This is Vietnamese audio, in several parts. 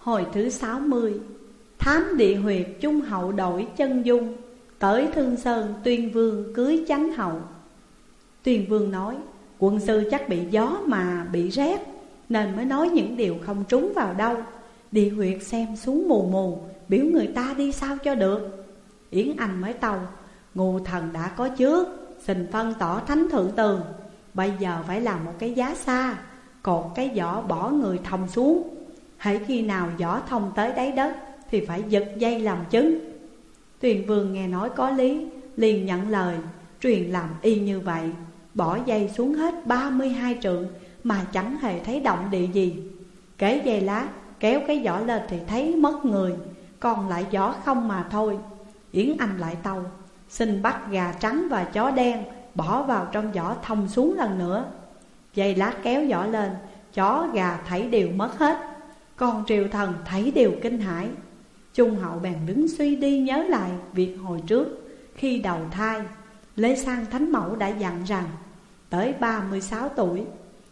Hồi thứ 60 Thám địa huyệt trung hậu đổi chân dung, Tới Thương Sơn tuyên vương cưới chánh hậu. Tuyên vương nói, Quân sư chắc bị gió mà bị rét, Nên mới nói những điều không trúng vào đâu. Địa huyệt xem xuống mù mù, Biểu người ta đi sao cho được? Yến Anh mới tàu Ngù thần đã có trước, Xin phân tỏ thánh thượng tường. Bây giờ phải làm một cái giá xa Cột cái giỏ bỏ người thông xuống. Hãy khi nào gió thông tới đáy đất Thì phải giật dây làm chứng. Tuyền vương nghe nói có lý, Liền nhận lời, Truyền làm y như vậy, Bỏ dây xuống hết 32 trượng Mà chẳng hề thấy động địa gì. Kế dây lá, Kéo cái giỏ lên thì thấy mất người, Còn lại giỏ không mà thôi. Yến Anh lại tàu Xin bắt gà trắng và chó đen Bỏ vào trong giỏ thông xuống lần nữa. Dây lá kéo giỏ lên, Chó gà thấy đều mất hết. Còn triều thần thấy đều kinh hãi. Trung hậu bèn đứng suy đi nhớ lại Việc hồi trước. Khi đầu thai, Lê Sang Thánh Mẫu đã dặn rằng, Tới 36 tuổi,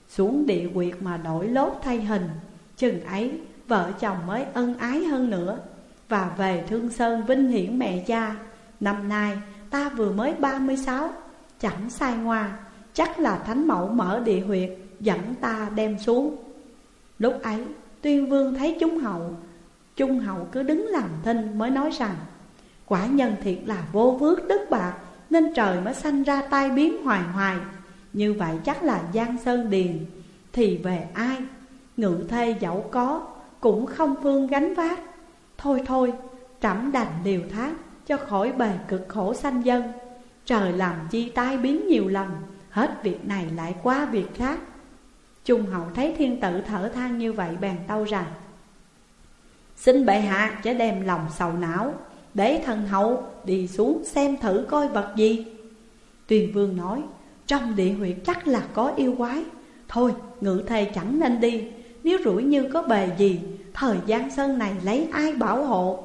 Xuống địa quyệt mà đổi lốt thay hình. Chừng ấy, vợ chồng mới ân ái hơn nữa. Và về Thương Sơn vinh hiển mẹ cha. Năm nay, ta vừa mới 36 Chẳng sai ngoa. Chắc là Thánh Mẫu mở địa huyệt, Dẫn ta đem xuống. Lúc ấy tuyên vương thấy Trung Hậu Trung Hậu cứ đứng làm thinh mới nói rằng, Quả nhân thiệt là vô vước đức bạc, Nên trời mới sanh ra tai biến hoài hoài. Như vậy chắc là Giang Sơn Điền, Thì về ai? Ngự thê dẫu có, Cũng không phương gánh vác. Thôi thôi, trẫm đành liều thác Cho khỏi bề cực khổ sanh dân. Trời làm chi tai biến nhiều lần, Hết việc này lại qua việc khác. Trung hậu thấy thiên tử thở than như vậy, bèn tâu rằng, Xin bệ hạ chớ đem lòng sầu não, Để thần hậu đi xuống xem thử coi vật gì. Tuyền vương nói, Trong địa huyệt chắc là có yêu quái. Thôi, ngự thề chẳng nên đi. Nếu rủi như có bề gì, Thời gian sơn này lấy ai bảo hộ?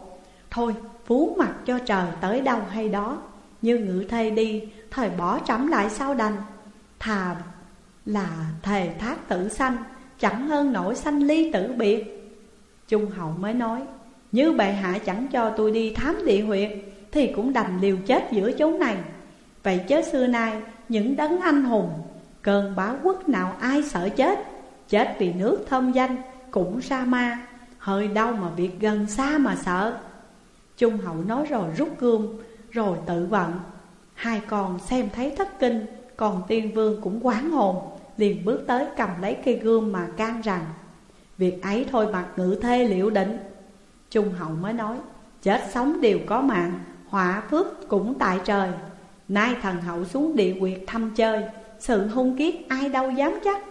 Thôi, phú mặt cho trời tới đâu hay đó. Như ngự thê đi, Thời bỏ trẫm lại sao đành? Thà là thề thác tử sanh, Chẳng hơn nổi sanh ly tử biệt. Trung hậu mới nói, Như bệ hạ chẳng cho tôi đi thám địa huyệt Thì cũng đành liều chết giữa chốn này. Vậy chớ xưa nay, những đấng anh hùng, Cơn bá quốc nào ai sợ chết? Chết vì nước thơm danh, cũng sa ma. Hơi đau mà việc gần xa mà sợ. Trung hậu nói rồi rút gươm, Rồi tự vận. Hai con xem thấy thất kinh, Còn tiên vương cũng quán hồn. Liền bước tới cầm lấy cây gươm mà can rằng, Việc ấy thôi mặc ngự thê liệu định Trung hậu mới nói, Chết sống đều có mạng, Họa phước cũng tại trời. Nay thần hậu xuống địa quyệt thăm chơi, Sự hung kiết ai đâu dám chắc.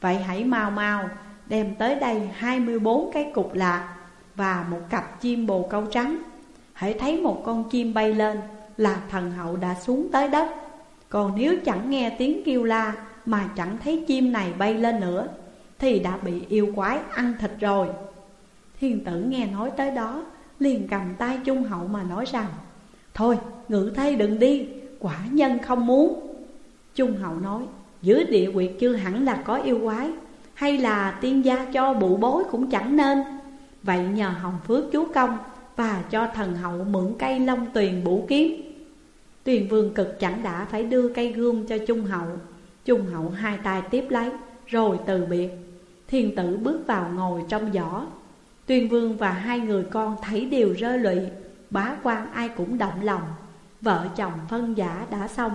Vậy hãy mau mau Đem tới đây 24 cái cục lạc Và một cặp chim bồ câu trắng. Hãy thấy một con chim bay lên Là thần hậu đã xuống tới đất. Còn nếu chẳng nghe tiếng kêu la mà chẳng thấy chim này bay lên nữa, thì đã bị yêu quái ăn thịt rồi. Thiên tử nghe nói tới đó, Liền cầm tay Trung Hậu mà nói rằng, Thôi, ngự thây đừng đi, Quả nhân không muốn. Trung Hậu nói, Dưới địa quyệt chưa hẳn là có yêu quái, Hay là tiên gia cho bụ bối cũng chẳng nên. Vậy nhờ Hồng Phước chú công Và cho thần hậu mượn cây long tuyền bủ kiếm. Tuyền vương cực chẳng đã phải đưa cây gươm cho Trung Hậu. Trung Hậu hai tay tiếp lấy, Rồi từ biệt. Thiên tử bước vào ngồi trong giỏ. Tuyên vương và hai người con thấy đều rơi lụy, Bá quan ai cũng động lòng. Vợ chồng phân giả đã xong,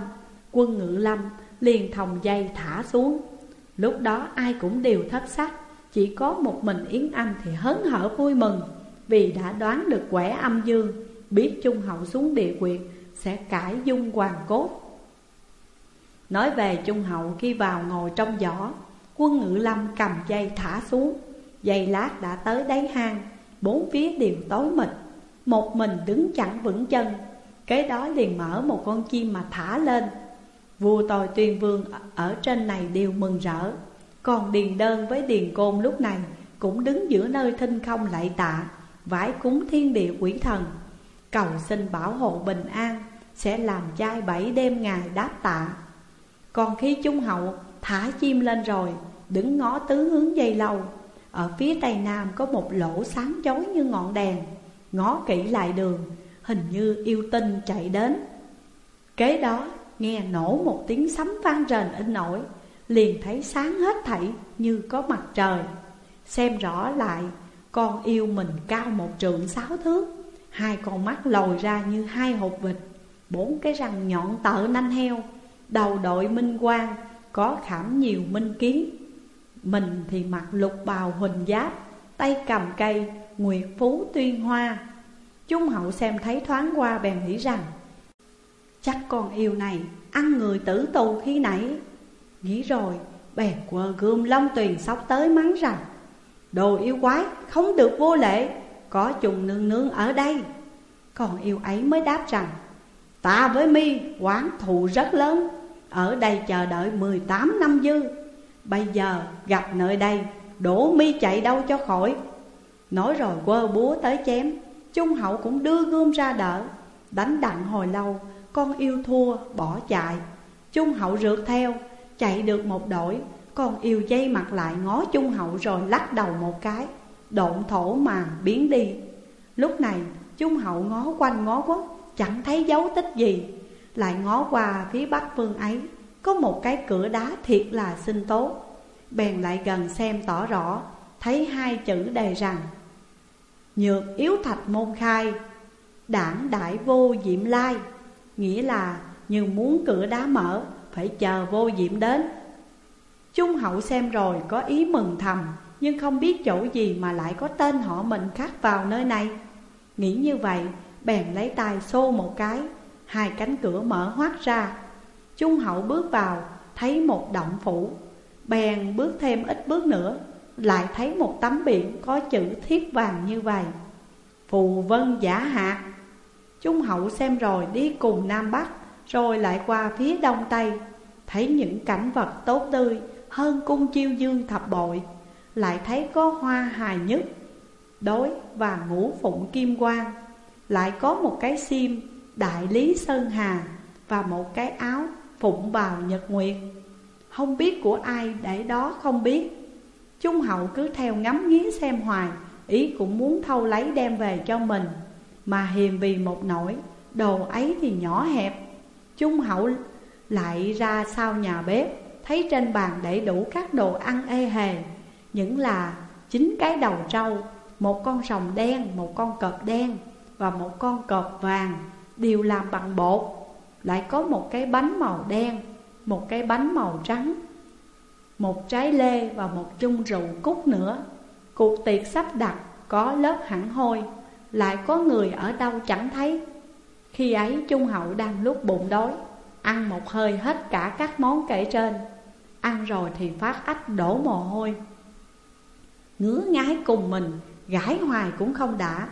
Quân ngự lâm liền thòng dây thả xuống. Lúc đó ai cũng đều thất sắc, Chỉ có một mình Yến Anh thì hớn hở vui mừng, Vì đã đoán được quẻ âm dương, Biết Trung Hậu xuống địa quyệt Sẽ cải dung hoàng cốt. Nói về Trung Hậu khi vào ngồi trong giỏ, Quân ngự lâm cầm dây thả xuống. Dây lát đã tới đáy hang, Bốn phía đều tối mịt. Một mình đứng chẳng vững chân, Kế đó liền mở một con chim mà thả lên. Vua tồi tuyên vương ở trên này đều mừng rỡ. Còn Điền Đơn với Điền Côn lúc này Cũng đứng giữa nơi thinh không lạy tạ Vải cúng thiên địa quỷ thần. Cầu xin bảo hộ bình an Sẽ làm trai bảy đêm ngày đáp tạ. Còn khi Trung Hậu thả chim lên rồi, Đứng ngó tứ hướng dây lâu. Ở phía tây nam có một lỗ sáng chói như ngọn đèn, Ngó kỹ lại đường, Hình như yêu tinh chạy đến. Kế đó, nghe nổ một tiếng sấm vang rền in nổi, Liền thấy sáng hết thảy như có mặt trời. Xem rõ lại, con yêu mình cao một trượng sáu thước, Hai con mắt lồi ra như hai hộp vịt, Bốn cái răng nhọn tợ nanh heo. Đầu đội minh quang, Có khảm nhiều minh kiến. Mình thì mặc lục bào huỳnh giáp, Tay cầm cây, Nguyệt phú tuyên hoa. Trung hậu xem thấy thoáng qua bèn nghĩ rằng, Chắc con yêu này ăn người tử tù khi nãy. Nghĩ rồi, bèn quờ gươm long tuyền sóc tới mắng rằng, Đồ yêu quái, không được vô lệ Có trùng nương nương ở đây. Còn yêu ấy mới đáp rằng, Ta với mi quán thù rất lớn. Ở đây chờ đợi 18 năm dư. Bây giờ gặp nơi đây, Đổ mi chạy đâu cho khỏi. Nói rồi quơ búa tới chém, Trung hậu cũng đưa gươm ra đỡ. Đánh đặng hồi lâu, Con yêu thua, bỏ chạy. Trung hậu rượt theo, Chạy được một đổi. Con yêu dây mặt lại ngó trung hậu rồi lắc đầu một cái. Độn thổ mà biến đi. Lúc này, trung hậu ngó quanh ngó quất, Chẳng thấy dấu tích gì. Lại ngó qua phía bắc phương ấy. Có một cái cửa đá thiệt là xinh tốt Bèn lại gần xem tỏ rõ, Thấy hai chữ đề rằng, Nhược yếu thạch môn khai, Đảng đại vô diệm lai. Nghĩa là như muốn cửa đá mở, Phải chờ vô diệm đến. Trung hậu xem rồi có ý mừng thầm, Nhưng không biết chỗ gì mà lại có tên họ mình khắc vào nơi này. Nghĩ như vậy, bèn lấy tay xô một cái Hai cánh cửa mở hoác ra. Trung hậu bước vào, thấy một động phủ. Bèn bước thêm ít bước nữa, Lại thấy một tấm biển có chữ thiết vàng như vậy. Phù vân giả hạt Trung hậu xem rồi đi cùng Nam Bắc, Rồi lại qua phía Đông Tây. Thấy những cảnh vật tốt tươi, Hơn cung chiêu dương thập bội. Lại thấy có hoa hài nhất Đối và ngũ phụng kim quang. Lại có một cái sim Đại lý Sơn Hà Và một cái áo phụng bào nhật nguyệt. Không biết của ai để đó không biết. Trung hậu cứ theo ngắm nghía xem hoài Ý cũng muốn thâu lấy đem về cho mình. Mà hiềm vì một nỗi Đồ ấy thì nhỏ hẹp. Trung hậu lại ra sau nhà bếp Thấy trên bàn để đủ các đồ ăn ê hề. Những là chín cái đầu trâu Một con rồng đen, một con cọp đen Và một con cọp vàng. Đều làm bằng bột. Lại có một cái bánh màu đen, Một cái bánh màu trắng, Một trái lê và một chung rượu cúc nữa. Cuộc tiệc sắp đặt có lớp hẳn hôi Lại có người ở đâu chẳng thấy. Khi ấy Trung Hậu đang lúc bụng đói, Ăn một hơi hết cả các món kể trên. Ăn rồi thì phát ách đổ mồ hôi. Ngứa ngái cùng mình, Gãi hoài cũng không đã.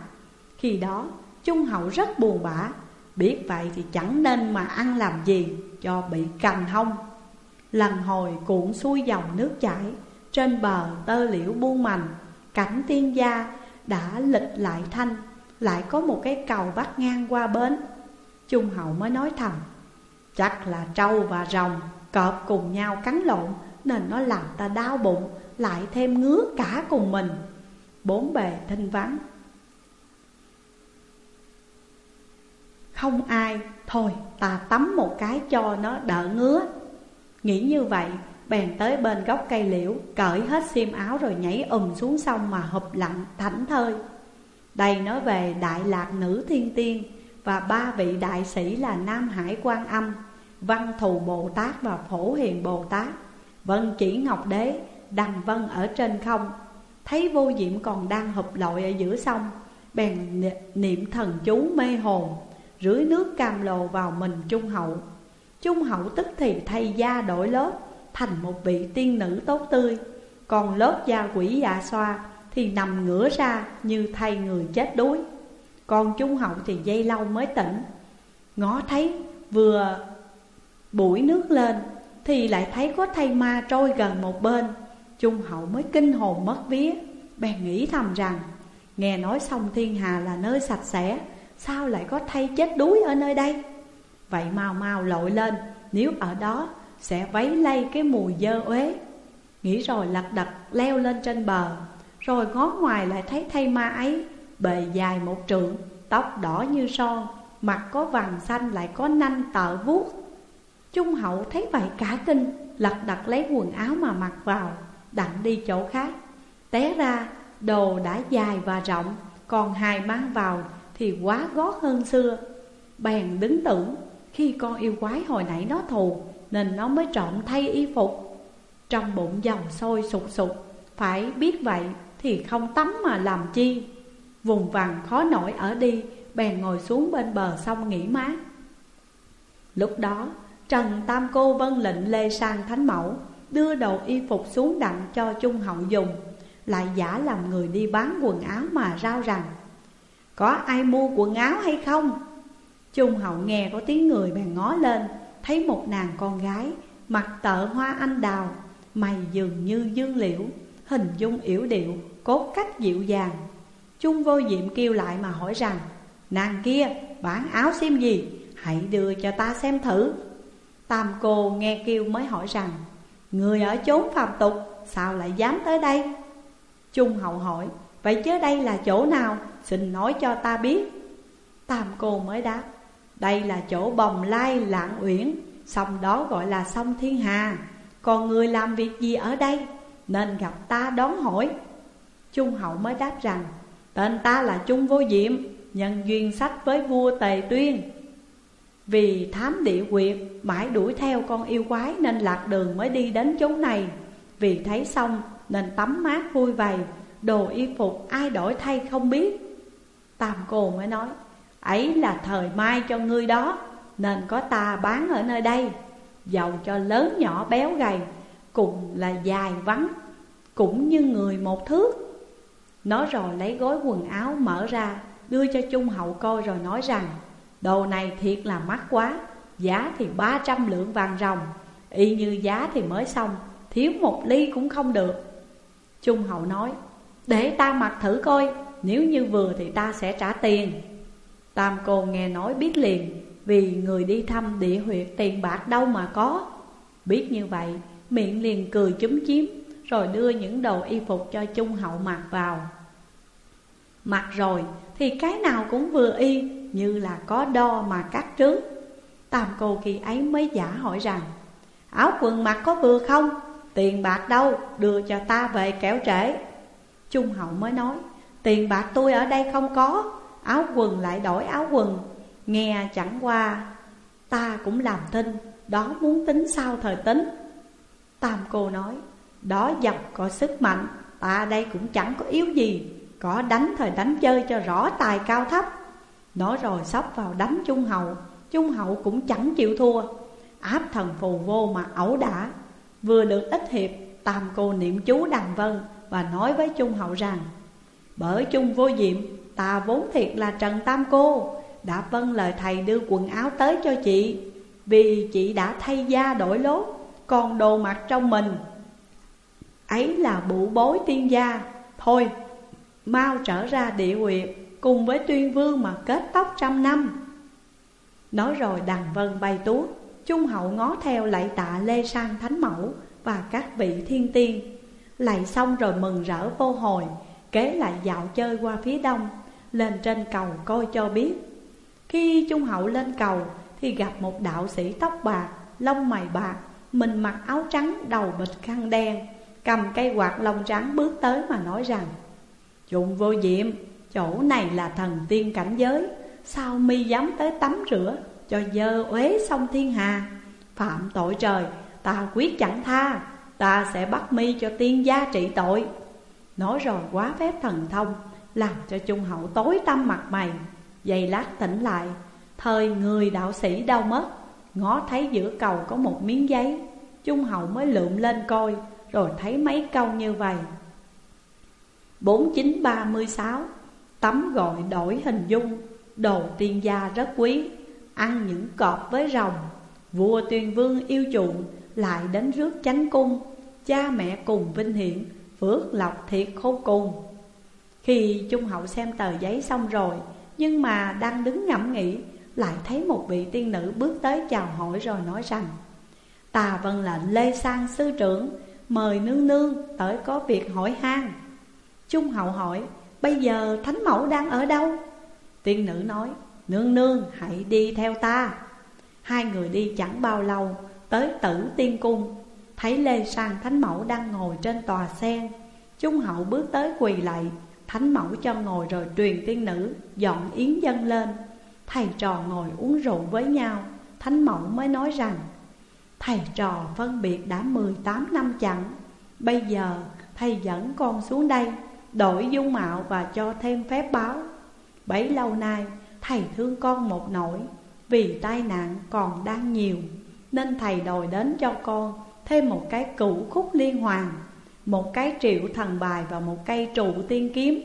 Khi đó, Trung Hậu rất buồn bã Biết vậy thì chẳng nên mà ăn làm gì Cho bị cành hông. Lần hồi cuộn xuôi dòng nước chảy, Trên bờ tơ liễu buông mành, Cảnh tiên gia đã lịch lại thanh, Lại có một cái cầu bắt ngang qua bến. Trung hậu mới nói thầm, Chắc là trâu và rồng cọp cùng nhau cắn lộn, Nên nó làm ta đau bụng, Lại thêm ngứa cả cùng mình. Bốn bề thinh vắng. Không ai. Thôi, ta tắm một cái cho nó đỡ ngứa. Nghĩ như vậy, Bèn tới bên gốc cây liễu, Cởi hết xiêm áo rồi nhảy ùm xuống sông mà hụp lặng thảnh thơi. Đây nói về Đại Lạc Nữ Thiên Tiên Và ba vị đại sĩ là Nam Hải Quan Âm, Văn Thù Bồ Tát và Phổ Hiền Bồ Tát, Vân chỉ Ngọc Đế, đằng vân ở trên không. Thấy vô diệm còn đang hụp lội ở giữa sông, Bèn niệm thần chú mê hồn. Rưới nước cam lồ vào mình Trung Hậu. Trung Hậu tức thì thay da đổi lớp, thành một vị tiên nữ tốt tươi. Còn lớp da quỷ dạ xoa thì nằm ngửa ra như thay người chết đuối. Còn trung hậu thì dây lâu mới tỉnh. Ngó thấy vừa bụi nước lên Thì lại thấy có thay ma trôi gần một bên. Trung hậu mới kinh hồn mất vía, Bèn nghĩ thầm rằng, Nghe nói sông Thiên Hà là nơi sạch sẽ Sao lại có thay chết đuối ở nơi đây? Vậy mau mau lội lên, Nếu ở đó sẽ vấy lây cái mùi dơ uế. Nghĩ rồi lật đật leo lên trên bờ, Rồi ngó ngoài lại thấy thay ma ấy, Bề dài một trượng, Tóc đỏ như son, Mặt có vàng xanh lại có nanh tợ vuốt. Trung hậu thấy vậy cả kinh, Lật đật lấy quần áo mà mặc vào, Đặng đi chỗ khác. Té ra, đồ đã dài và rộng, Còn hài mang vào thì quá gót hơn xưa. Bèn đứng tưởng khi con yêu quái hồi nãy nó thù, Nên nó mới trộm thay y phục. Trong bụng dòng sôi sụt sụt Phải biết vậy thì không tắm mà làm chi. Vùng vằng khó nổi ở đi, Bèn ngồi xuống bên bờ sông nghỉ mát. Lúc đó, Trần Tam Cô vân lệnh Lê Sang Thánh Mẫu Đưa đồ y phục xuống đặng cho Trung Hậu dùng, Lại giả làm người đi bán quần áo mà rao rằng có ai mua quần áo hay không? Trung Hậu nghe có tiếng người bèn ngó lên, Thấy một nàng con gái Mặt tợ hoa anh đào, Mày dường như dương liễu, Hình dung yểu điệu, Cốt cách dịu dàng. Trung vô diệm kêu lại mà hỏi rằng, Nàng kia, bán áo xem gì? Hãy đưa cho ta xem thử. Tam cô nghe kêu mới hỏi rằng, Người ở chốn phàm tục, Sao lại dám tới đây? Trung hậu hỏi, Vậy chứ đây là chỗ nào? Xin nói cho ta biết. Tam cô mới đáp, Đây là chỗ bồng lai lạng uyển Sông đó gọi là sông Thiên Hà. Còn người làm việc gì ở đây? Nên gặp ta đón hỏi. Trung hậu mới đáp rằng, Tên ta là Trung Vô Diệm, Nhân duyên sách với vua Tề Tuyên. Vì thám địa quyệt Mãi đuổi theo con yêu quái Nên lạc đường mới đi đến chỗ này. Vì thấy xong, nên tắm mát vui vầy, Đồ y phục ai đổi thay không biết. Tam cô mới nói Ấy là thời mai cho ngươi đó Nên có ta bán ở nơi đây Giàu cho lớn nhỏ béo gầy Cùng là dài vắng Cũng như người một thước. Nói rồi lấy gói quần áo mở ra Đưa cho Trung Hậu coi rồi nói rằng Đồ này thiệt là mắc quá Giá thì 300 lượng vàng rồng, Y như giá thì mới xong Thiếu một ly cũng không được. Trung Hậu nói Để ta mặc thử coi. Nếu như vừa thì ta sẽ trả tiền Tam cô nghe nói biết liền, Vì người đi thăm địa huyệt tiền bạc đâu mà có Biết như vậy, Miệng liền cười chúm chím, Rồi đưa những đồ y phục cho Trung Hậu mặc vào Mặc rồi thì cái nào cũng vừa y, Như là có đo mà cắt trước Tam cô khi ấy mới giả hỏi rằng, Áo quần mặc có vừa không? Tiền bạc đâu? Đưa cho ta về kéo trễ Trung hậu mới nói Tiền bạc tôi ở đây không có. Áo quần lại đổi áo quần. Nghe chẳng qua, Ta cũng làm thinh, Đó muốn tính sao thời tính. Tam cô nói, Đó dọc có sức mạnh, Ta đây cũng chẳng có yếu gì. Có đánh thời đánh chơi cho rõ tài cao thấp. Nói rồi sắp vào đánh Trung Hậu Trung Hậu cũng chẳng chịu thua. Áp thần phù vô mà ẩu đả. Vừa được ít hiệp, Tam cô niệm chú đằng vân Và nói với Trung Hậu rằng bởi chung vô diệm, Ta vốn thiệt là Trần Tam cô, Đã vâng lời thầy đưa quần áo tới cho chị. Vì chị đã thay da đổi lốt, Còn đồ mặc trong mình. Ấy là bụ bối tiên gia. Thôi, Mau trở ra địa huyệt Cùng với tuyên vương mà kết tóc trăm năm. Nói rồi đằng vân bay tuốt Trung hậu ngó theo lạy tạ Lê Sang Thánh Mẫu Và các vị thiên tiên. Lạy xong rồi mừng rỡ vô hồi Kế lại dạo chơi qua phía đông Lên trên cầu coi cho biết. Khi Trung hậu lên cầu Thì gặp một đạo sĩ tóc bạc Lông mày bạc Mình mặc áo trắng đầu bịch khăn đen Cầm cây quạt lông trắng bước tới mà nói rằng Dụng vô diệm, chỗ này là thần tiên cảnh giới Sao mi dám tới tắm rửa cho dơ uế sông thiên hà? Phạm tội trời, ta quyết chẳng tha Ta sẽ bắt mi cho tiên gia trị tội. Nói rồi quá phép thần thông, Làm cho trung hậu tối tâm mặt mày. Dày lát tỉnh lại, Thời người đạo sĩ đau mất, Ngó thấy giữa cầu có một miếng giấy. Trung hậu mới lượm lên coi, Rồi thấy mấy câu như vậy. 4936 Tấm gọi đổi hình dung, Đồ tiên gia rất quý, Ăn những cọp với rồng. Vua tuyên vương yêu chuộng, Lại đến rước chánh cung, Cha mẹ cùng vinh hiển. Phước lộc thiệt khôn cùng. Khi Trung Hậu xem tờ giấy xong rồi, Nhưng mà đang đứng ngẫm nghĩ, Lại thấy một vị tiên nữ bước tới chào hỏi rồi nói rằng Tà vân lệnh Lê Sang sư trưởng, Mời nương nương tới có việc hỏi han. Trung hậu hỏi, Bây giờ thánh mẫu đang ở đâu? Tiên nữ nói, Nương nương, hãy đi theo ta. Hai người đi chẳng bao lâu, Tới tử tiên cung. Thấy Lê Sang Thánh Mẫu đang ngồi trên tòa sen Trung hậu bước tới quỳ lại. Thánh Mẫu cho ngồi rồi truyền tiên nữ, Dọn yến dân lên. Thầy trò ngồi uống rượu với nhau, Thánh Mẫu mới nói rằng, Thầy trò phân biệt đã 18 năm chẳng Bây giờ thầy dẫn con xuống đây, Đổi dung mạo và cho thêm phép báo. Bấy lâu nay, thầy thương con một nỗi, Vì tai nạn còn đang nhiều, Nên thầy đòi đến cho con Thêm một cái cửu khúc liên hoàn, Một cái triệu thần bài và một cây trụ tiên kiếm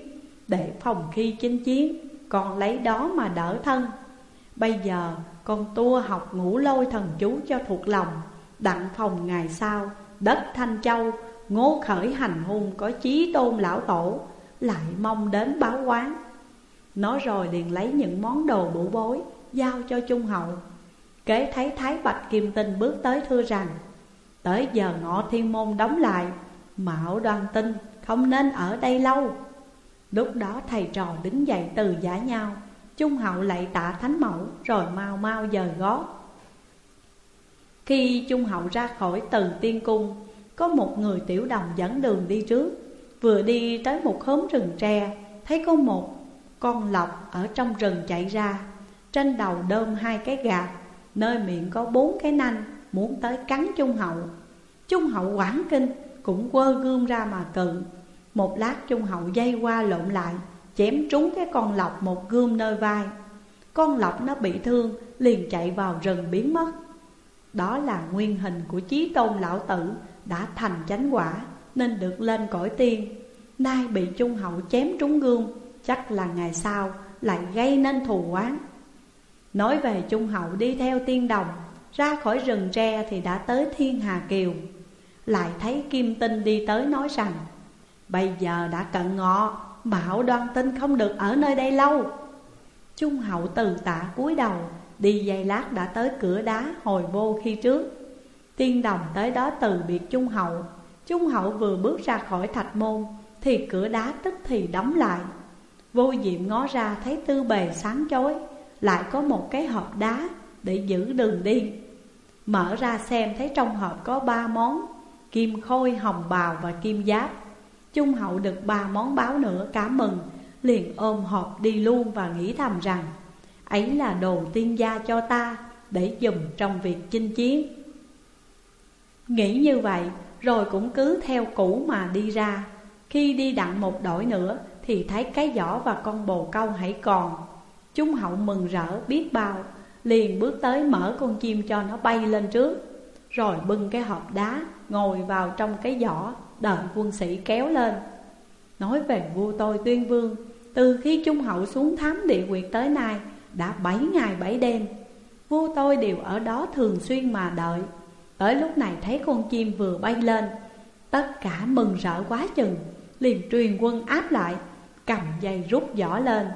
Để phòng khi chinh chiến, còn lấy đó mà đỡ thân. Bây giờ con tua học ngủ lôi thần chú cho thuộc lòng, Đặng phòng ngày sau, Đất Thanh Châu, Ngô khởi hành hung có chí tôn lão tổ, Lại mong đến báo quán. Nói rồi liền lấy những món đồ bụ bối Giao cho Trung Hậu. Kế thấy Thái Bạch Kim Tinh bước tới thưa rằng Tới giờ ngọ thiên môn đóng lại Mạo đoàn tinh không nên ở đây lâu. Lúc đó thầy trò đứng dậy từ giả nhau, Trung hậu lạy tạ thánh mẫu Rồi mau mau dời gót. Khi Trung hậu ra khỏi từ tiên cung, Có một người tiểu đồng dẫn đường đi trước. Vừa đi tới một khóm rừng tre, Thấy có một con lọc ở trong rừng chạy ra. Trên đầu đơm hai cái gạt Nơi miệng có bốn cái nanh. Muốn tới cắn Trung hậu. Trung hậu quảng kinh, Cũng quơ gươm ra mà cự Một lát Trung hậu dây qua lộn lại, Chém trúng cái con lọc một gươm nơi vai. Con lọc nó bị thương, Liền chạy vào rừng biến mất. Đó là nguyên hình của chí tôn lão tử Đã thành chánh quả, Nên được lên cõi tiên. Nay bị Trung hậu chém trúng gươm, Chắc là ngày sau lại gây nên thù oán. Nói về Trung hậu đi theo tiên đồng ra khỏi rừng tre thì đã tới Thiên Hà Kiều. Lại thấy Kim Tinh đi tới nói rằng, Bây giờ đã cận ngọ, Bảo đoan tinh không được ở nơi đây lâu. Trung hậu từ tạ cúi đầu, Đi giây lát đã tới cửa đá hồi vô khi trước. Tiên đồng tới đó từ biệt Trung hậu. Trung hậu vừa bước ra khỏi thạch môn, Thì cửa đá tức thì đóng lại. Vô diệm ngó ra thấy tư bề sáng chói, Lại có một cái hộp đá để giữ đường đi. Mở ra xem thấy trong hộp có ba món Kim khôi, hồng bào và kim giáp. Trung hậu được ba món báo nữa cảm mừng Liền ôm hộp đi luôn và nghĩ thầm rằng Ấy là đồ tiên gia cho ta Để dùng trong việc chinh chiến. Nghĩ như vậy rồi cũng cứ theo cũ mà đi ra. Khi đi đặng một đổi nữa Thì thấy cái giỏ và con bồ câu hãy còn. Trung hậu mừng rỡ biết bao Liền bước tới mở con chim cho nó bay lên trước. Rồi bưng cái hộp đá, Ngồi vào trong cái giỏ, Đợi quân sĩ kéo lên. Nói về vua tôi tuyên vương, Từ khi Trung hậu xuống thám địa quyệt tới nay, Đã bảy ngày bảy đêm. Vua tôi đều ở đó thường xuyên mà đợi. Tới lúc này thấy con chim vừa bay lên, Tất cả mừng rỡ quá chừng, Liền truyền quân áp lại, Cầm dây rút giỏ lên.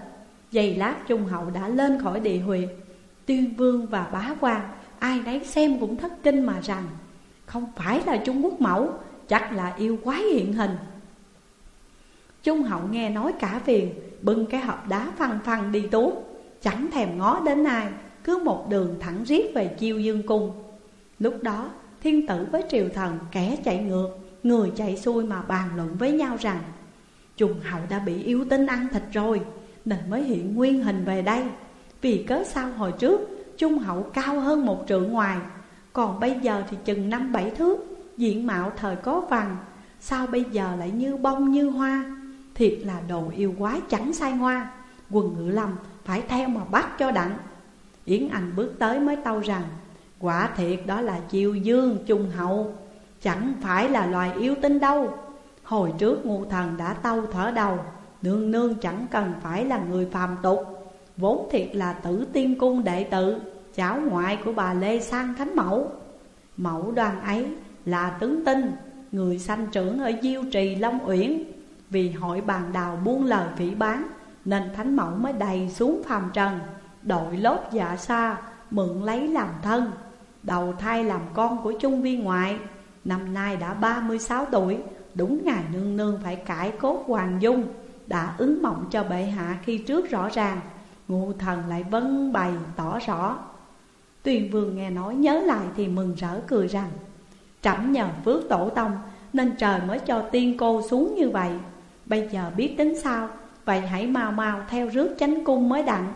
Dây lát Trung hậu đã lên khỏi địa huyệt Tuyên vương và bá quan, Ai nấy xem cũng thất kinh mà rằng, Không phải là Trung Quốc mẫu, Chắc là yêu quái hiện hình. Trung hậu nghe nói cả viền Bưng cái hộp đá phăng phăng đi tuốt, Chẳng thèm ngó đến ai, Cứ một đường thẳng riết về chiêu dương cung. Lúc đó, thiên tử với triều thần Kẻ chạy ngược, Người chạy xuôi mà bàn luận với nhau rằng, Trung hậu đã bị yêu tinh ăn thịt rồi, Nên mới hiện nguyên hình về đây. Vì cớ sao hồi trước, Trung hậu cao hơn một trượng ngoài, Còn bây giờ thì chừng năm bảy thước, Diện mạo thời có vằn Sao bây giờ lại như bông như hoa? Thiệt là đồ yêu quái chẳng sai hoa Quần ngự lâm phải theo mà bắt cho đặng. Yến Anh bước tới mới tâu rằng, Quả thiệt đó là chiêu dương trung hậu, Chẳng phải là loài yêu tinh đâu. Hồi trước ngu thần đã tâu thở đầu, Nương nương chẳng cần phải là người phàm tục. Vốn thiệt là tử tiên cung đệ tử, Cháu ngoại của bà Lê Sang Thánh Mẫu. Mẫu đoàn ấy là tướng tinh, Người sanh trưởng ở Diêu Trì Long Uyển. Vì hội bàn đào buôn lời phỉ bán, Nên Thánh Mẫu mới đầy xuống phàm trần, Đội lốt dạ xa Mượn lấy làm thân, Đầu thai làm con của Trung Viên ngoại. Năm nay đã 36 tuổi, Đúng ngày nương nương phải cải cốt hoàng dung, Đã ứng mộng cho bệ hạ khi trước rõ ràng. Ngụ thần lại vân bày tỏ rõ. Tuyền vương nghe nói, nhớ lại thì mừng rỡ cười rằng, Trẫm nhờ phước tổ tông Nên trời mới cho tiên cô xuống như vậy. Bây giờ biết tính sao, Vậy hãy mau mau theo rước chánh cung mới đặng.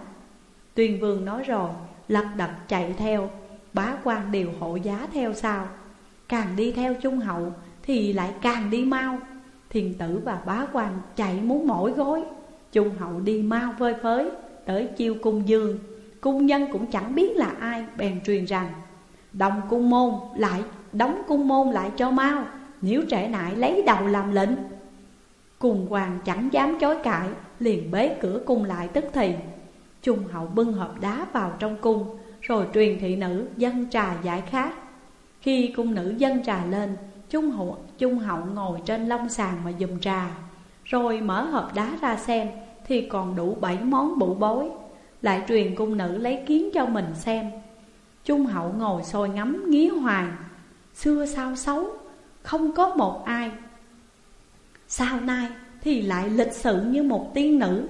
Tuyền vương nói rồi, Lật đật chạy theo. Bá quan đều hộ giá theo sau. Càng đi theo trung hậu Thì lại càng đi mau. Thiền tử và bá quan chạy muốn mỏi gối. Trung hậu đi mau vơi phới. Tới chiêu cung dương Cung nhân cũng chẳng biết là ai Bèn truyền rằng Đồng cung môn lại đóng cung môn lại cho mau Nếu trễ nại lấy đầu làm lệnh. Cùng hoàng chẳng dám chối cãi Liền bế cửa cung lại tức thì. Trung hậu bưng hộp đá vào trong cung Rồi truyền thị nữ dân trà giải khát. Khi cung nữ dân trà lên Trung hậu, Trung hậu ngồi trên lông sàn mà dùng trà Rồi mở hộp đá ra xem thì còn đủ bảy món bụ bối. Lại truyền cung nữ lấy kiến cho mình xem. Trung hậu ngồi soi ngắm nghía hoài Xưa sao xấu, Không có một ai. Sau nay thì lại lịch sự như một tiên nữ.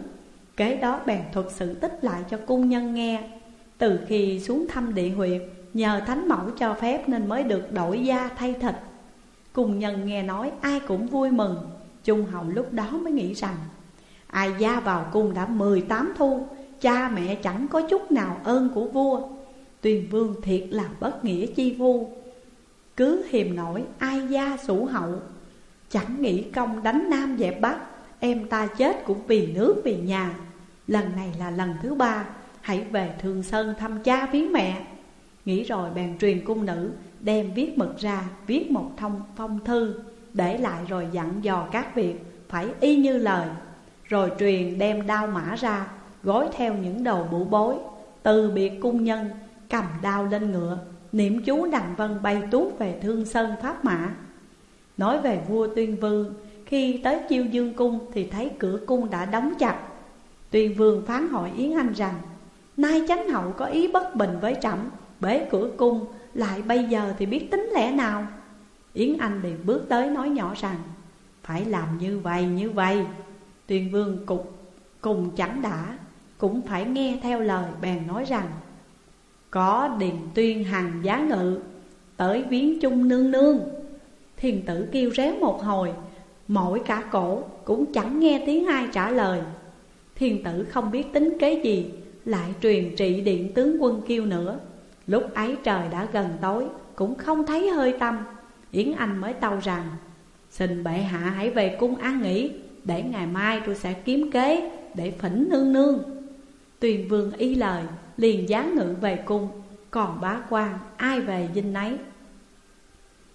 Kế đó bèn thuật sự tích lại cho cung nhân nghe. Từ khi xuống thăm địa huyệt, Nhờ thánh mẫu cho phép nên mới được đổi da thay thịt. Cung nhân nghe nói ai cũng vui mừng. Trung hậu lúc đó mới nghĩ rằng Ai gia vào cung đã 18 thu, Cha mẹ chẳng có chút nào ơn của vua. Tuyền vương thiệt là bất nghĩa chi vu. Cứ hiềm nổi ai gia sủ hậu. Chẳng nghĩ công đánh nam dẹp bắc, Em ta chết cũng vì nước, vì nhà. Lần này là lần thứ ba, Hãy về Thường Sơn thăm cha viếng mẹ. Nghĩ rồi bèn truyền cung nữ, Đem viết mực ra, Viết một thông phong thư, Để lại rồi dặn dò các việc, Phải y như lời. Rồi truyền đem đao mã ra, Gói theo những đầu mũ bối, Từ biệt cung nhân, Cầm đao lên ngựa, Niệm chú đằng vân bay tuốt về Thương Sơn Pháp Mã. Nói về vua Tuyên Vương, Khi tới chiêu dương cung Thì thấy cửa cung đã đóng chặt. Tuyên Vương phán hỏi Yến Anh rằng, Nay chánh hậu có ý bất bình với trẫm, Bế cửa cung, Lại bây giờ thì biết tính lẽ nào? Yến Anh liền bước tới nói nhỏ rằng, Phải làm như vậy như vậy. Tuyên Vương cục cùng chẳng đã, Cũng phải nghe theo lời bèn nói rằng, Có điền tuyên hằng giá ngự, Tới viếng chung nương nương. Thiền tử kêu réo một hồi, Mỗi cả cổ cũng chẳng nghe tiếng ai trả lời. Thiền tử không biết tính kế gì, Lại truyền trị điện tướng quân kêu nữa. Lúc ấy trời đã gần tối, Cũng không thấy hơi tâm. Yến Anh mới tâu rằng, Xin bệ hạ hãy về cung an nghỉ. Để ngày mai tôi sẽ kiếm kế Để phỉnh nương nương. Tuyền vương y lời, Liền giáng ngự về cung, Còn bá quan, ai về dinh nấy.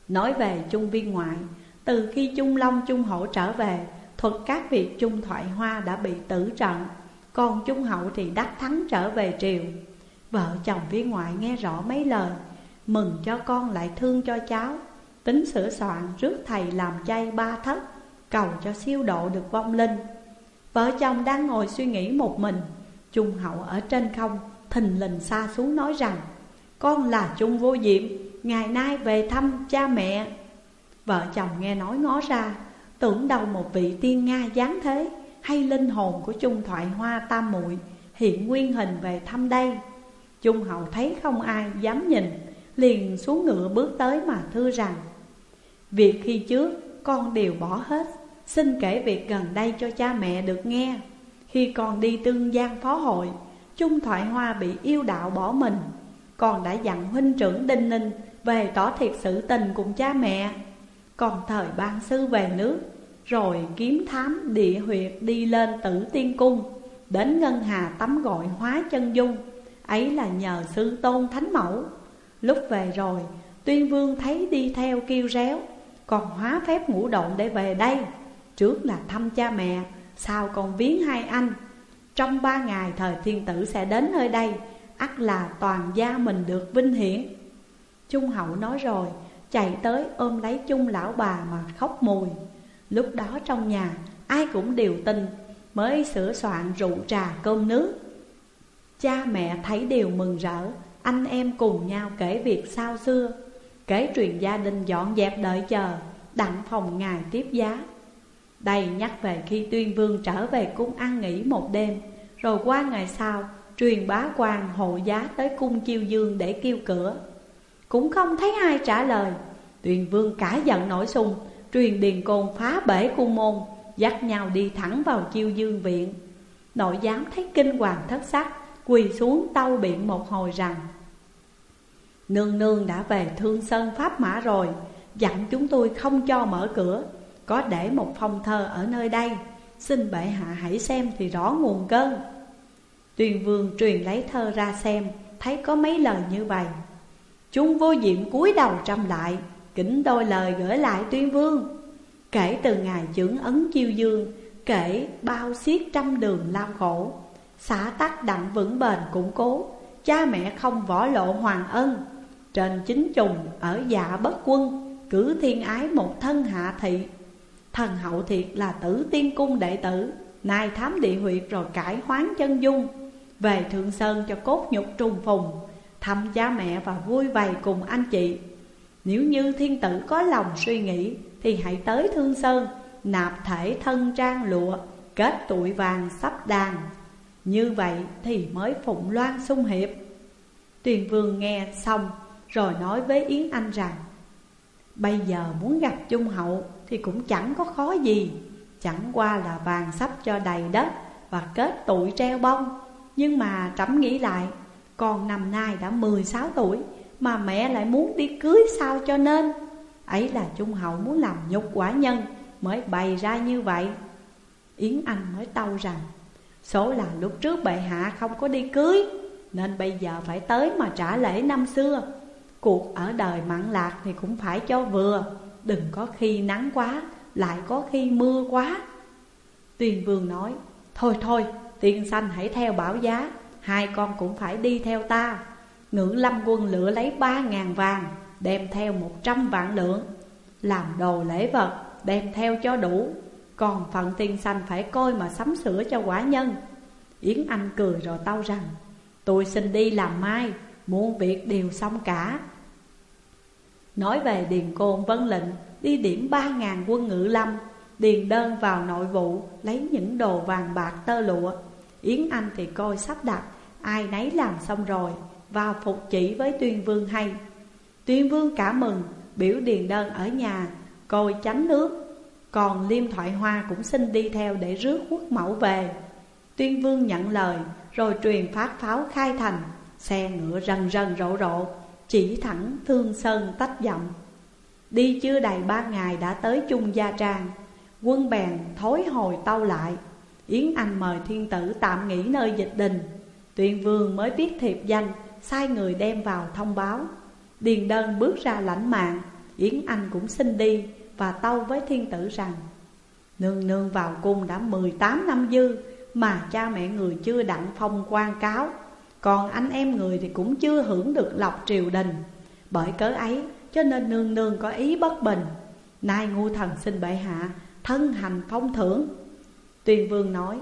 Nói về Trung viên ngoại, Từ khi Trung Long Trung Hổ trở về, Thuật các việc Trung Thoại Hoa đã bị tử trận, Còn Trung Hậu thì đắc thắng trở về triều. Vợ chồng viên ngoại nghe rõ mấy lời, Mừng cho con lại thương cho cháu, Tính sửa soạn rước thầy làm chay ba thất. Cầu cho siêu độ được vong linh. Vợ chồng đang ngồi suy nghĩ một mình, Trung hậu ở trên không, Thình lình xa xuống nói rằng, Con là Trung vô diệm, Ngày nay về thăm cha mẹ. Vợ chồng nghe nói ngó ra, Tưởng đâu một vị tiên Nga giáng thế Hay linh hồn của Trung Thoại Hoa Tam muội Hiện nguyên hình về thăm đây. Trung hậu thấy không ai dám nhìn, Liền xuống ngựa bước tới mà thưa rằng, Việc khi trước, con đều bỏ hết Xin kể việc gần đây cho cha mẹ được nghe. Khi con đi tương gian phó hội, Trung Thoại Hoa bị yêu đạo bỏ mình. Con đã dặn huynh trưởng Đinh Ninh Về tỏ thiệt sự tình cùng cha mẹ. Còn thời ban sư về nước, Rồi kiếm thám địa huyệt đi lên tử tiên cung, Đến ngân hà tắm gọi hóa chân dung. Ấy là nhờ sư tôn thánh mẫu. Lúc về rồi, Tuyên vương thấy đi theo kêu réo, Còn hóa phép ngũ độn để về đây. Trước là thăm cha mẹ, Sau còn viếng hai anh. Trong ba ngày thời thiên tử sẽ đến nơi đây, ắt là toàn gia mình được vinh hiển. Trung hậu nói rồi, Chạy tới ôm lấy chung lão bà mà khóc mùi. Lúc đó trong nhà, ai cũng đều tin, Mới sửa soạn rượu trà cơm nước Cha mẹ thấy đều mừng rỡ, Anh em cùng nhau kể việc sao xưa. Kể truyền gia đình dọn dẹp đợi chờ, Đặng phòng ngài tiếp giá. Đây nhắc về khi tuyên vương trở về cung ăn nghỉ một đêm. Rồi qua ngày sau, Truyền bá quan hộ giá tới cung chiêu dương để kêu cửa. Cũng không thấy ai trả lời. Tuyên vương cả giận nổi sung Truyền điền côn phá bể cung môn, Dắt nhau đi thẳng vào chiêu dương viện. Nội giám thấy kinh hoàng thất sắc, Quỳ xuống tâu biện một hồi rằng, Nương nương đã về thương sơn pháp mã rồi, Dặn chúng tôi không cho mở cửa. Có để một phong thơ ở nơi đây. Xin bệ hạ hãy xem thì rõ nguồn cơn Tuyền vương truyền lấy thơ ra xem, Thấy có mấy lời như vậy. Chúng vô diệm cúi đầu trăm lại, Kính đôi lời gửi lại tuyên vương. Kể từ ngày dưỡng ấn chiêu dương, Kể bao xiết trăm đường lao khổ. Xã tắc đặng vững bền củng cố, Cha mẹ không võ lộ hoàng ân. Trên chính trùng ở dạ bất quân Cử thiên ái một thân hạ thị. Thần hậu thiệt là tử tiên cung đệ tử, Nay thám địa huyệt rồi cải hoán chân dung, Về Thượng Sơn cho cốt nhục trùng phùng, Thăm cha mẹ và vui vầy cùng anh chị. Nếu như thiên tử có lòng suy nghĩ, Thì hãy tới Thương Sơn, Nạp thể thân trang lụa, Kết tụi vàng sắp đàn. Như vậy thì mới phụng loan sung hiệp. Tuyền vương nghe xong, Rồi nói với Yến Anh rằng, Bây giờ muốn gặp Trung Hậu thì cũng chẳng có khó gì. Chẳng qua là vàng sắp cho đầy đất và kết tụi treo bông. Nhưng mà trẫm nghĩ lại Con năm nay đã 16 tuổi Mà mẹ lại muốn đi cưới sao cho nên? Ấy là Trung Hậu muốn làm nhục quả nhân Mới bày ra như vậy. Yến Anh mới tâu rằng, Số là lúc trước bệ hạ không có đi cưới, Nên bây giờ phải tới mà trả lễ năm xưa. Cuộc ở đời mặn lạc thì cũng phải cho vừa. Đừng có khi nắng quá, Lại có khi mưa quá. Tuyền vương nói, Thôi thôi, tiên sanh hãy theo bảo giá, Hai con cũng phải đi theo ta. Ngưỡng lâm quân lựa lấy ba ngàn vàng, Đem theo một trăm vạn lượng, Làm đồ lễ vật, Đem theo cho đủ. Còn phận tiên sanh phải coi mà sắm sửa cho quả nhân. Yến Anh cười rồi tao rằng, Tôi xin đi làm mai, Muôn việc đều xong cả. Nói về Điền Côn vấn lệnh, Đi điểm ba ngàn quân ngự lâm, Điền đơn vào nội vụ, Lấy những đồ vàng bạc tơ lụa. Yến Anh thì coi sắp đặt, Ai nấy làm xong rồi và phục chỉ với tuyên vương hay. Tuyên vương cả mừng, Biểu Điền đơn ở nhà, Coi chánh nước. Còn Liêm Thoại Hoa cũng xin đi theo Để rước quốc mẫu về. Tuyên vương nhận lời, Rồi truyền phát pháo khai thành, Xe ngựa rần rần rộ rộ. Chỉ thẳng thương sơn tách dặm Đi chưa đầy ba ngày đã tới chung Gia Trang. Quân bèn thối hồi tâu lại. Yến Anh mời thiên tử tạm nghỉ nơi dịch đình. Tuyên vương mới viết thiệp danh, Sai người đem vào thông báo. Điền đơn bước ra lãnh mạng. Yến Anh cũng xin đi Và tâu với thiên tử rằng, Nương nương vào cung đã 18 năm dư Mà cha mẹ người chưa đặng phong quan cáo còn anh em người thì cũng chưa hưởng được lộc triều đình. Bởi cớ ấy, cho nên nương nương có ý bất bình. Nay ngu thần xin bệ hạ thân hành phong thưởng. Tuyên vương nói,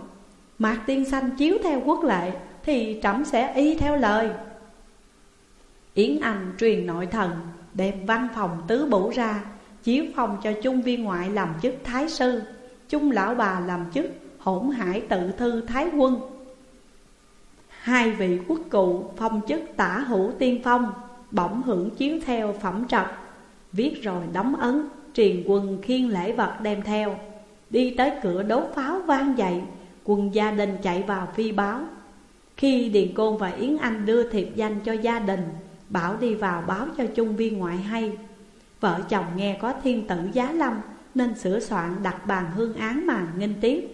Mạc tiên sanh chiếu theo quốc lệ Thì trẫm sẽ y theo lời. Yến Anh truyền nội thần, Đem văn phòng tứ bổ ra, Chiếu phòng cho trung viên ngoại làm chức thái sư Trung lão bà làm chức hỗn hải tự thư thái quân. Hai vị quốc cụ phong chức tả hữu tiên phong, Bỗng hưởng chiếu theo phẩm trật. Viết rồi đóng ấn Truyền quân khiên lễ vật đem theo. Đi tới cửa đốt pháo vang dậy, Quân gia đình chạy vào phi báo. Khi Điền Côn và Yến Anh đưa thiệp danh cho gia đình, Bảo đi vào báo cho trung viên ngoại hay. Vợ chồng nghe có thiên tử giá lâm, Nên sửa soạn đặt bàn hương án mà nghênh tiếp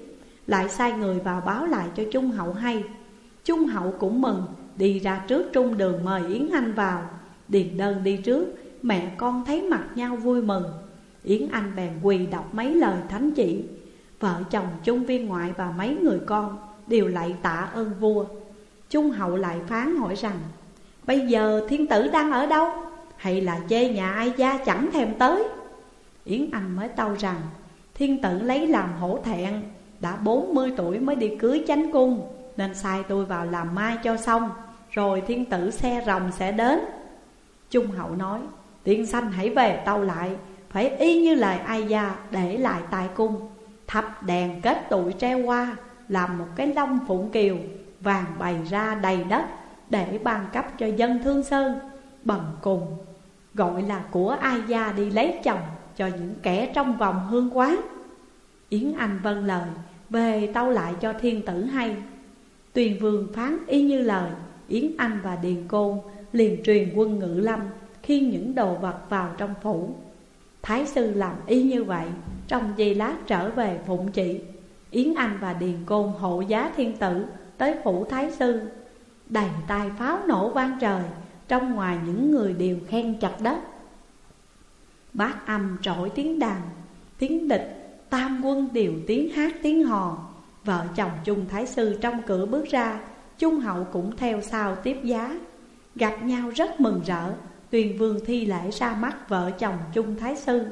Lại sai người vào báo lại cho trung hậu hay. Trung hậu cũng mừng, Đi ra trước trung đường mời Yến Anh vào. Điền đơn đi trước, Mẹ con thấy mặt nhau vui mừng. Yến Anh bèn quỳ đọc mấy lời thánh chỉ. Vợ chồng Trung viên ngoại và mấy người con Đều lại tạ ơn vua. Trung hậu lại phán hỏi rằng, Bây giờ thiên tử đang ở đâu? Hay là chê nhà ai gia chẳng thèm tới? Yến Anh mới tâu rằng, Thiên tử lấy làm hổ thẹn, Đã 40 tuổi mới đi cưới chánh cung nên sai tôi vào làm mai cho xong, Rồi thiên tử xe rồng sẽ đến. Trung hậu nói, Tiên sanh hãy về tâu lại, Phải y như lời ai gia để lại tại cung. Thắp đèn kết tụi treo qua Làm một cái lông phụng kiều, Vàng bày ra đầy đất Để ban cấp cho dân thương sơn Bằng cùng. Gọi là của ai gia đi lấy chồng Cho những kẻ trong vòng hương quán. Yến Anh vâng lời, Về tâu lại cho thiên tử hay. Tuyền vương phán y như lời, Yến Anh và Điền Côn liền truyền quân ngự lâm Khiên những đồ vật vào trong phủ. Thái sư làm y như vậy, Trong giây lát trở về phụng trị Yến Anh và Điền Côn hộ giá thiên tử Tới phủ Thái sư. Đầy tai pháo nổ vang trời, Trong ngoài những người đều khen chặt đất. Bát âm trỗi tiếng đàn, Tiếng địch, Tam quân đều tiếng hát tiếng hò. Vợ chồng Trung Thái Sư trong cửa bước ra Trung hậu cũng theo sau tiếp giá. Gặp nhau rất mừng rỡ Tuyền vương thi lễ ra mắt vợ chồng Trung Thái Sư.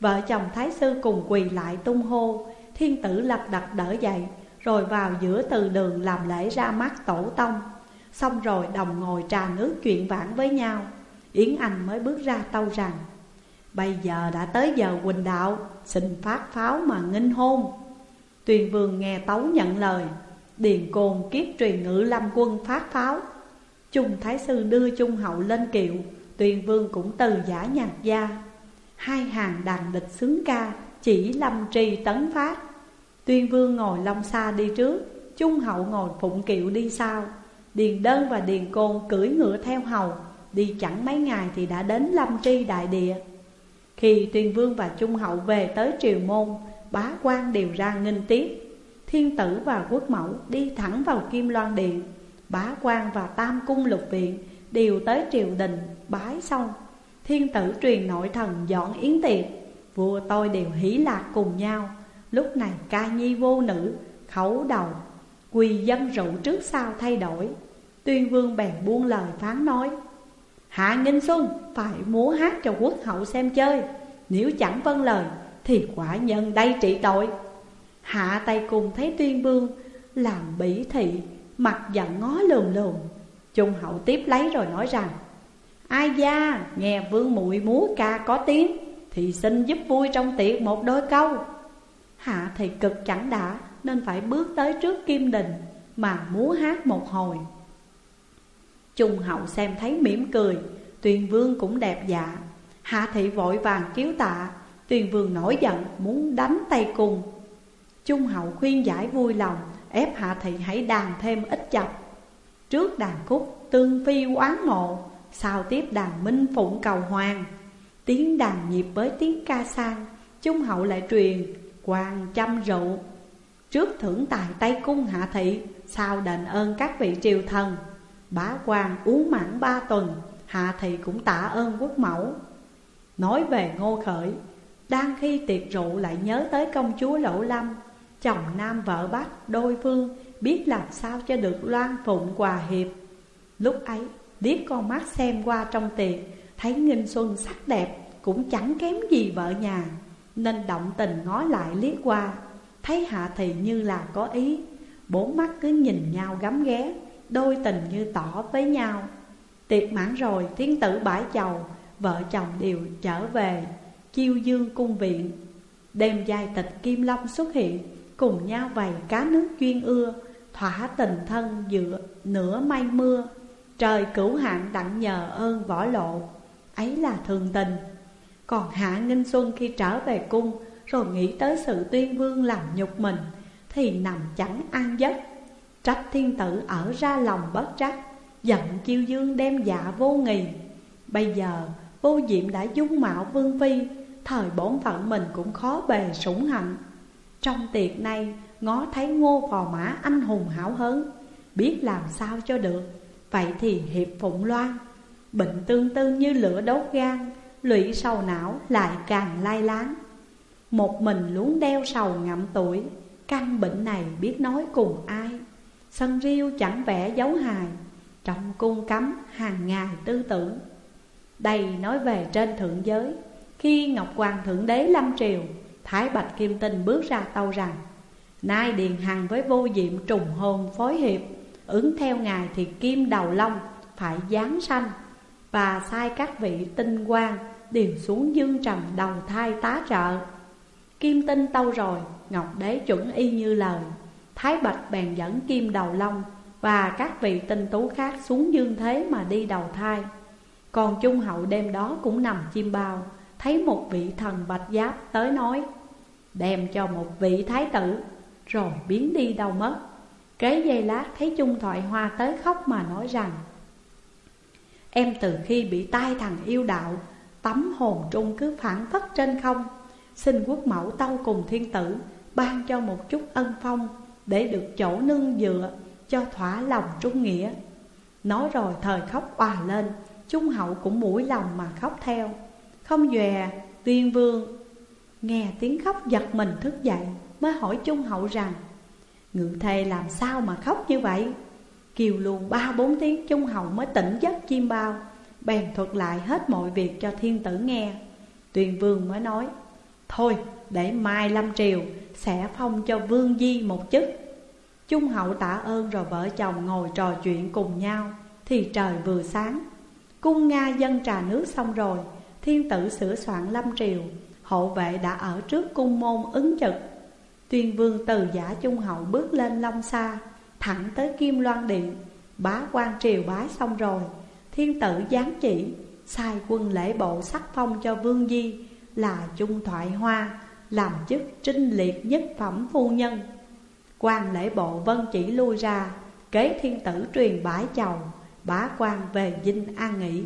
Vợ chồng Thái Sư cùng quỳ lại tung hô, Thiên tử lập đặt đỡ dậy, Rồi vào giữa từ đường làm lễ ra mắt tổ tông. Xong rồi đồng ngồi trà nước chuyện vãn với nhau, Yến Anh mới bước ra tâu rằng, Bây giờ đã tới giờ Quỳnh Đạo, Xin phát pháo mà nghinh hôn. Tuyền vương nghe tấu nhận lời, Điền cồn kiếp truyền ngữ lâm quân phát pháo. Trung Thái Sư đưa Trung Hậu lên kiệu, Tuyền vương cũng từ giả nhạc gia. Hai hàng đàn địch xứng ca, Chỉ lâm trì tấn phát. Tuyên vương ngồi long xa đi trước Trung hậu ngồi phụng kiệu đi sau. Điền đơn và điền côn cưỡi ngựa theo hầu, Đi chẳng mấy ngày thì đã đến lâm tri đại địa. Khi tuyên vương và trung hậu về tới triều môn Bá quan đều ra nghênh tiếp. Thiên tử và quốc mẫu đi thẳng vào Kim Loan Điện, Bá quan và tam cung lục viện đều tới triều đình bái xong. Thiên tử truyền nội thần dọn yến tiệc, Vua tôi đều hỷ lạc cùng nhau. Lúc này ca nhi vô nữ khẩu đầu, Quỳ dân rượu trước sau thay đổi. Tuyên vương bèn buông lời phán nói, Hạ Nghinh Xuân, phải múa hát cho quốc hậu xem chơi. Nếu chẳng vâng lời thì quả nhân đây trị tội. Hạ tay cùng thấy tuyên vương, làm bỉ thị, Mặt giận ngó lườm lườm. Trung hậu tiếp lấy rồi nói rằng, Ai da, nghe vương muội múa ca có tiếng, Thì xin giúp vui trong tiệc một đôi câu. Hạ thì cực chẳng đã, Nên phải bước tới trước kim đình Mà múa hát một hồi. Trung hậu xem thấy mỉm cười Tuyền vương cũng đẹp dạ. Hạ thị vội vàng cứu tạ Tuyền vương nổi giận, muốn đánh tay cùng. Trung hậu khuyên giải vui lòng, Ép hạ thị hãy đàn thêm ít chập. Trước đàn khúc, tương phi oán mộ, Sau tiếp đàn minh phụng cầu hoàng. Tiếng đàn nhịp với tiếng ca sang, Trung hậu lại truyền quan chăm rượu. Trước thưởng tài Tây Cung hạ thị, Sau đền ơn các vị triều thần. Bá quan uống mãn ba tuần, Hạ thị cũng tạ ơn quốc mẫu. Nói về ngô khởi đang khi tiệc rượu lại nhớ tới công chúa Lỗ Lâm, Chồng nam vợ bắc đôi phương Biết làm sao cho được loan phụng hòa hiệp. Lúc ấy, liếc con mắt xem qua trong tiệc, Thấy Nghinh Xuân sắc đẹp, Cũng chẳng kém gì vợ nhà. Nên động tình ngó lại liếc qua, Thấy Hạ Thị như là có ý. Bốn mắt cứ nhìn nhau gắm ghé, Đôi tình như tỏ với nhau. Tiệc mãn rồi, thiên tử bãi chầu, Vợ chồng đều trở về. Chiêu dương cung viện, Đêm dài tịch Kim Long xuất hiện, Cùng nhau vầy cá nước chuyên ưa, Thỏa tình thân dựa nửa mây mưa. Trời cửu hạn đặng nhờ ơn võ lộ, Ấy là thường tình. Còn Hạ Nghinh Xuân khi trở về cung, Rồi nghĩ tới sự tuyên vương làm nhục mình, Thì nằm chẳng an giấc. Trách thiên tử ở ra lòng bất trách Giận chiêu dương đem dạ vô nghì Bây giờ, vô diệm đã dung mạo vương phi Thời bổn phận mình cũng khó bề sủng hạnh. Trong tiệc này, ngó thấy ngô phò mã anh hùng hảo hớn Biết làm sao cho được, Vậy thì hiệp phụng loan. Bệnh tương tư như lửa đốt gan, Lụy sầu não lại càng lai láng. Một mình luống đeo sầu ngậm tuổi, Căn bệnh này biết nói cùng ai. Sân riêu chẳng vẽ dấu hài, Trong cung cấm hàng ngày tư tưởng. Đây nói về trên thượng giới khi Ngọc Hoàng Thượng Đế lâm triều, Thái Bạch Kim Tinh bước ra tâu rằng, Nay Điền Hằng với vô diệm trùng hôn phối hiệp, Ứng theo ngài thì kim đầu long phải giáng sanh Và sai các vị tinh quan điền xuống dương trầm đầu thai tá trợ. Kim tinh tâu rồi, Ngọc đế chuẩn y như lời. Thái Bạch bèn dẫn Kim Đầu Long Và các vị tinh tú khác xuống dương thế mà đi đầu thai. Còn Trung Hậu đêm đó cũng nằm chim bao. Thấy một vị thần bạch giáp tới nói, Đem cho một vị thái tử, Rồi biến đi đâu mất? Kế giây lát thấy Trung Thoại Hoa tới khóc mà nói rằng, Em từ khi bị tai thằng yêu đạo, Tấm hồn trung cứ phản phất trên không. Xin quốc mẫu tâu cùng thiên tử Ban cho một chút ân phong Để được chỗ nương dựa Cho thỏa lòng trung nghĩa. Nói rồi thời khóc òa lên Trung hậu cũng mũi lòng mà khóc theo. Không dòe tuyên vương. Nghe tiếng khóc giật mình thức dậy, Mới hỏi Trung hậu rằng, Ngự thề làm sao mà khóc như vậy? Kiều luôn ba bốn tiếng, Trung hậu mới tỉnh giấc chim bao, Bèn thuật lại hết mọi việc cho thiên tử nghe. Tuyền vương mới nói, Thôi, để mai lâm triều, Sẽ phong cho vương di một chức. Trung hậu tạ ơn rồi vợ chồng ngồi trò chuyện cùng nhau, Thì trời vừa sáng. Cung Nga dân trà nước xong rồi Thiên tử sửa soạn lâm triều Hộ vệ đã ở trước cung môn ứng trực. Tuyên vương từ giả trung hậu bước lên long xa Thẳng tới Kim Loan Điện, Bá quan triều bái xong rồi, Thiên tử giáng chỉ, Sai quân lễ bộ sắc phong cho Vương Di Là Trung Thoại Hoa, Làm chức trinh liệt nhất phẩm phu nhân. Quan lễ bộ vân chỉ lui ra, Kế thiên tử truyền bái chầu, Bá quan về dinh an nghỉ.